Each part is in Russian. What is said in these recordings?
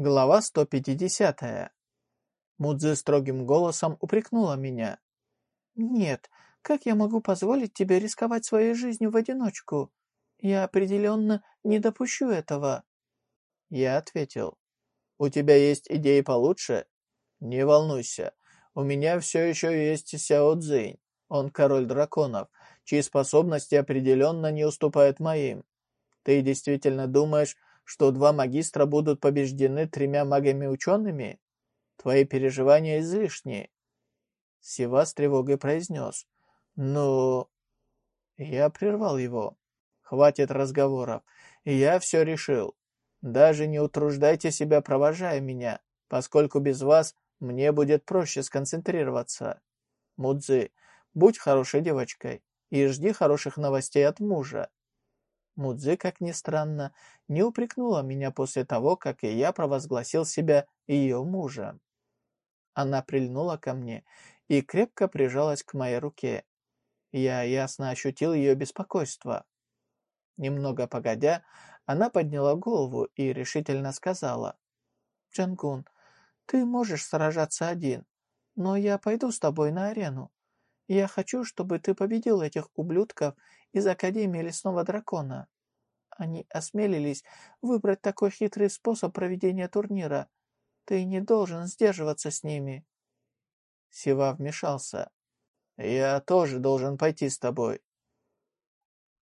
Глава 150. Мудзи строгим голосом упрекнула меня. «Нет, как я могу позволить тебе рисковать своей жизнью в одиночку? Я определенно не допущу этого». Я ответил. «У тебя есть идеи получше? Не волнуйся, у меня все еще есть Сяо Цзинь. Он король драконов, чьи способности определенно не уступают моим. Ты действительно думаешь, что два магистра будут побеждены тремя магами-учеными? Твои переживания излишни. Сива с тревогой произнес. Ну... Я прервал его. Хватит разговоров. Я все решил. Даже не утруждайте себя, провожая меня, поскольку без вас мне будет проще сконцентрироваться. Мудзи, будь хорошей девочкой и жди хороших новостей от мужа. Мудзи, как ни странно, не упрекнула меня после того, как и я провозгласил себя ее мужем. Она прильнула ко мне и крепко прижалась к моей руке. Я ясно ощутил ее беспокойство. Немного погодя, она подняла голову и решительно сказала. «Джангун, ты можешь сражаться один, но я пойду с тобой на арену. Я хочу, чтобы ты победил этих ублюдков из Академии Лесного Дракона. Они осмелились выбрать такой хитрый способ проведения турнира. Ты не должен сдерживаться с ними». Сива вмешался. «Я тоже должен пойти с тобой».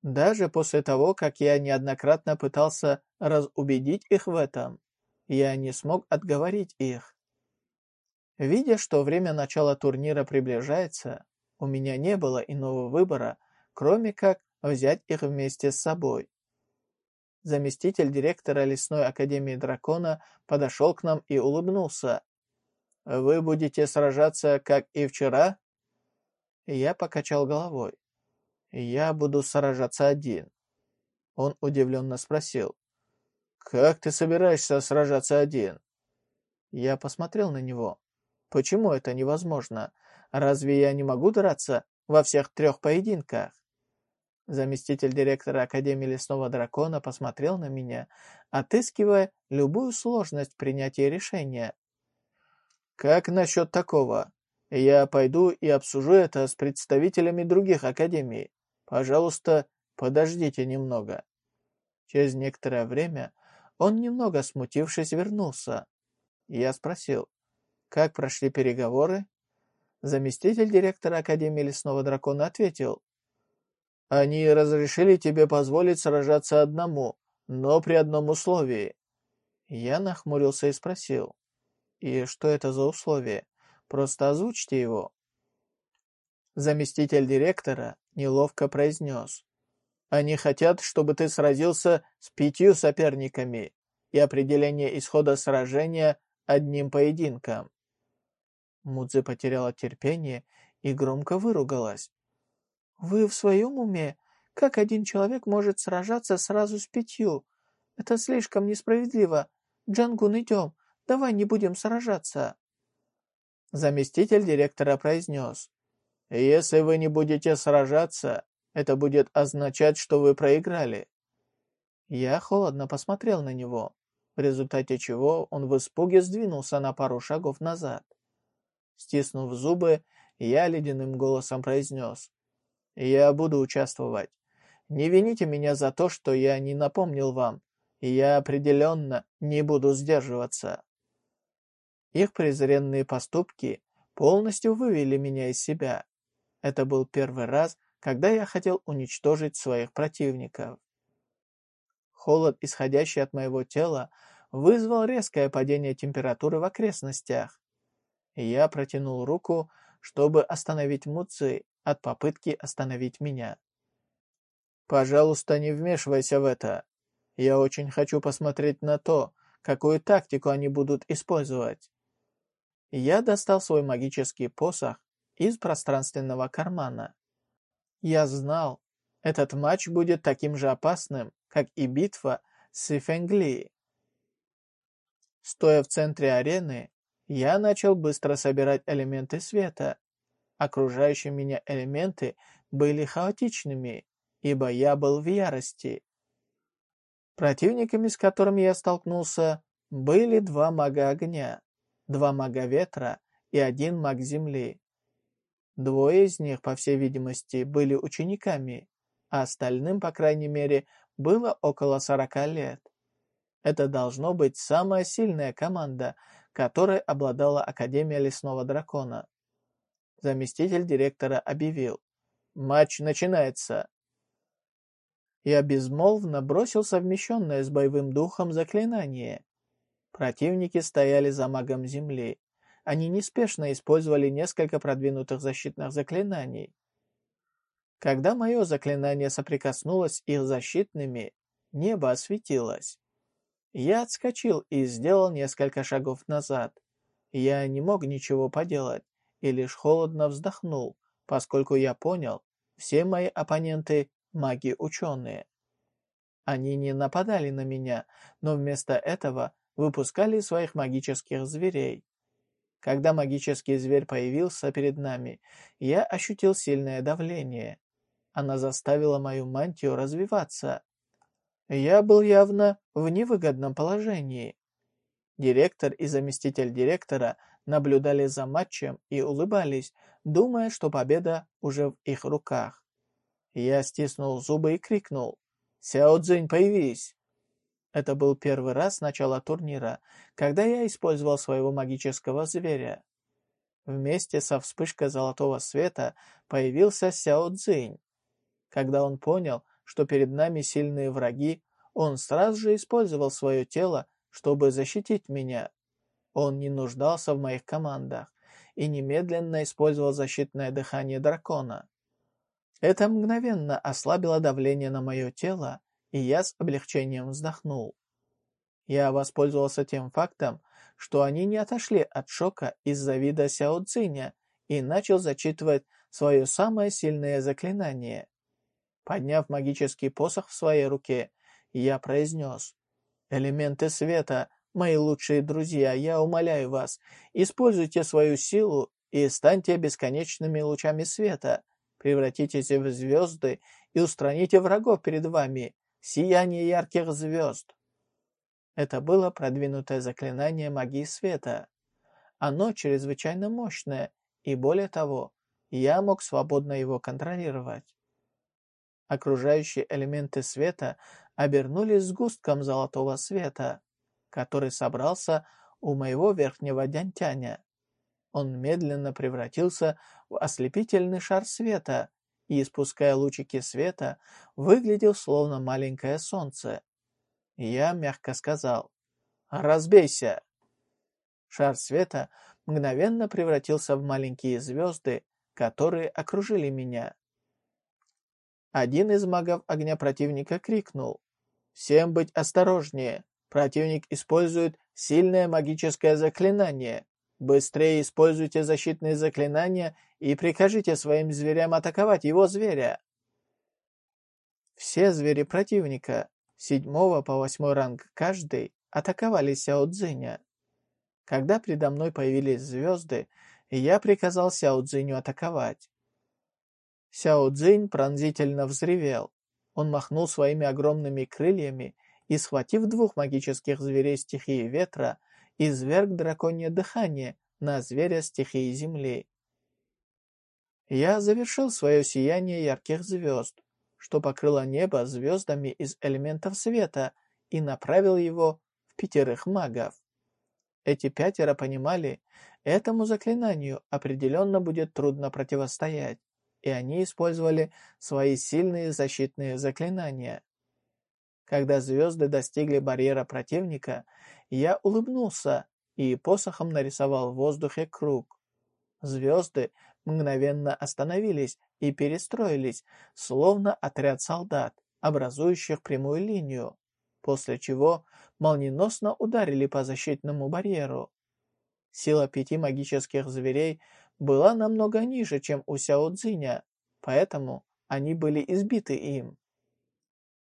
Даже после того, как я неоднократно пытался разубедить их в этом, я не смог отговорить их. Видя, что время начала турнира приближается, у меня не было иного выбора, кроме как взять их вместе с собой. Заместитель директора Лесной Академии Дракона подошел к нам и улыбнулся. «Вы будете сражаться, как и вчера?» Я покачал головой. «Я буду сражаться один». Он удивленно спросил. «Как ты собираешься сражаться один?» Я посмотрел на него. «Почему это невозможно? Разве я не могу драться во всех трех поединках?» Заместитель директора Академии Лесного Дракона посмотрел на меня, отыскивая любую сложность принятия решения. «Как насчет такого? Я пойду и обсужу это с представителями других академий. Пожалуйста, подождите немного». Через некоторое время он, немного смутившись, вернулся. Я спросил, как прошли переговоры? Заместитель директора Академии Лесного Дракона ответил, они разрешили тебе позволить сражаться одному, но при одном условии. Я нахмурился и спросил. И что это за условие? Просто озвучьте его. Заместитель директора неловко произнес. Они хотят, чтобы ты сразился с пятью соперниками и определение исхода сражения одним поединком. Мудзи потеряла терпение и громко выругалась. «Вы в своем уме? Как один человек может сражаться сразу с пятью? Это слишком несправедливо. Джангун, идем. Давай не будем сражаться». Заместитель директора произнес. «Если вы не будете сражаться, это будет означать, что вы проиграли». Я холодно посмотрел на него, в результате чего он в испуге сдвинулся на пару шагов назад. Стиснув зубы, я ледяным голосом произнес. Я буду участвовать. Не вините меня за то, что я не напомнил вам. Я определенно не буду сдерживаться. Их презренные поступки полностью вывели меня из себя. Это был первый раз, когда я хотел уничтожить своих противников. Холод, исходящий от моего тела, вызвал резкое падение температуры в окрестностях. Я протянул руку, чтобы остановить Муци, от попытки остановить меня. «Пожалуйста, не вмешивайся в это. Я очень хочу посмотреть на то, какую тактику они будут использовать». Я достал свой магический посох из пространственного кармана. Я знал, этот матч будет таким же опасным, как и битва с Фенгли. Стоя в центре арены, я начал быстро собирать элементы света, Окружающие меня элементы были хаотичными, ибо я был в ярости. Противниками, с которыми я столкнулся, Были два мага огня, два мага ветра и один маг земли. Двое из них, по всей видимости, были учениками, а остальным, по крайней мере, было около сорока лет. Это должно быть самая сильная команда, которой обладала Академия Лесного Дракона. Заместитель директора объявил. «Матч начинается!» Я безмолвно бросил совмещенное с боевым духом заклинание. Противники стояли за магом земли. Они неспешно использовали несколько продвинутых защитных заклинаний. Когда мое заклинание соприкоснулось их защитными, небо осветилось. Я отскочил и сделал несколько шагов назад. Я не мог ничего поделать и лишь холодно вздохнул, поскольку я понял, все мои оппоненты – маги-ученые. Они не нападали на меня, но вместо этого выпускали своих магических зверей. Когда магический зверь появился перед нами, я ощутил сильное давление. Она заставила мою мантию развиваться. Я был явно в невыгодном положении. Директор и заместитель директора наблюдали за матчем и улыбались, думая, что победа уже в их руках. Я стиснул зубы и крикнул «Сяо Цзинь, появись!» Это был первый раз с начала турнира, когда я использовал своего магического зверя. Вместе со вспышкой золотого света появился Сяо Цзинь. Когда он понял, что перед нами сильные враги, он сразу же использовал свое тело, чтобы защитить меня. Он не нуждался в моих командах и немедленно использовал защитное дыхание дракона. Это мгновенно ослабило давление на мое тело, и я с облегчением вздохнул. Я воспользовался тем фактом, что они не отошли от шока из-за вида Сяо Цзиня и начал зачитывать свое самое сильное заклинание. Подняв магический посох в своей руке, я произнес «Элементы света, мои лучшие друзья, я умоляю вас, используйте свою силу и станьте бесконечными лучами света, превратитесь в звезды и устраните врагов перед вами, Сияние ярких звезд. Это было продвинутое заклинание магии света. Оно чрезвычайно мощное, и более того, я мог свободно его контролировать. Окружающие элементы света обернулись сгустком золотого света, который собрался у моего верхнего дянтяня. Он медленно превратился в ослепительный шар света, и, испуская лучики света, выглядел словно маленькое солнце. Я мягко сказал «Разбейся!». Шар света мгновенно превратился в маленькие звезды, которые окружили меня. Один из магов огня противника крикнул «Всем быть осторожнее! Противник использует сильное магическое заклинание. Быстрее используйте защитные заклинания и прикажите своим зверям атаковать его зверя. Все звери противника, седьмого по восьмой ранг каждый, атаковали Сяо Цзиня. Когда предо мной появились звезды, я приказал Сяо Цзиню атаковать. Сяо Цзинь пронзительно взревел. Он махнул своими огромными крыльями и, схватив двух магических зверей стихии ветра, изверг драконье дыхание на зверя стихии земли. Я завершил свое сияние ярких звезд, что покрыло небо звездами из элементов света и направил его в пятерых магов. Эти пятеро понимали, этому заклинанию определенно будет трудно противостоять, и они использовали свои сильные защитные заклинания. Когда звезды достигли барьера противника, я улыбнулся и посохом нарисовал в воздухе круг. Звезды мгновенно остановились и перестроились, словно отряд солдат, образующих прямую линию, после чего молниеносно ударили по защитному барьеру. Сила пяти магических зверей была намного ниже, чем у Сяо Цзиня, поэтому они были избиты им.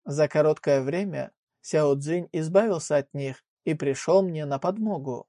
За короткое время Сяо Цзинь избавился от них и пришел мне на подмогу.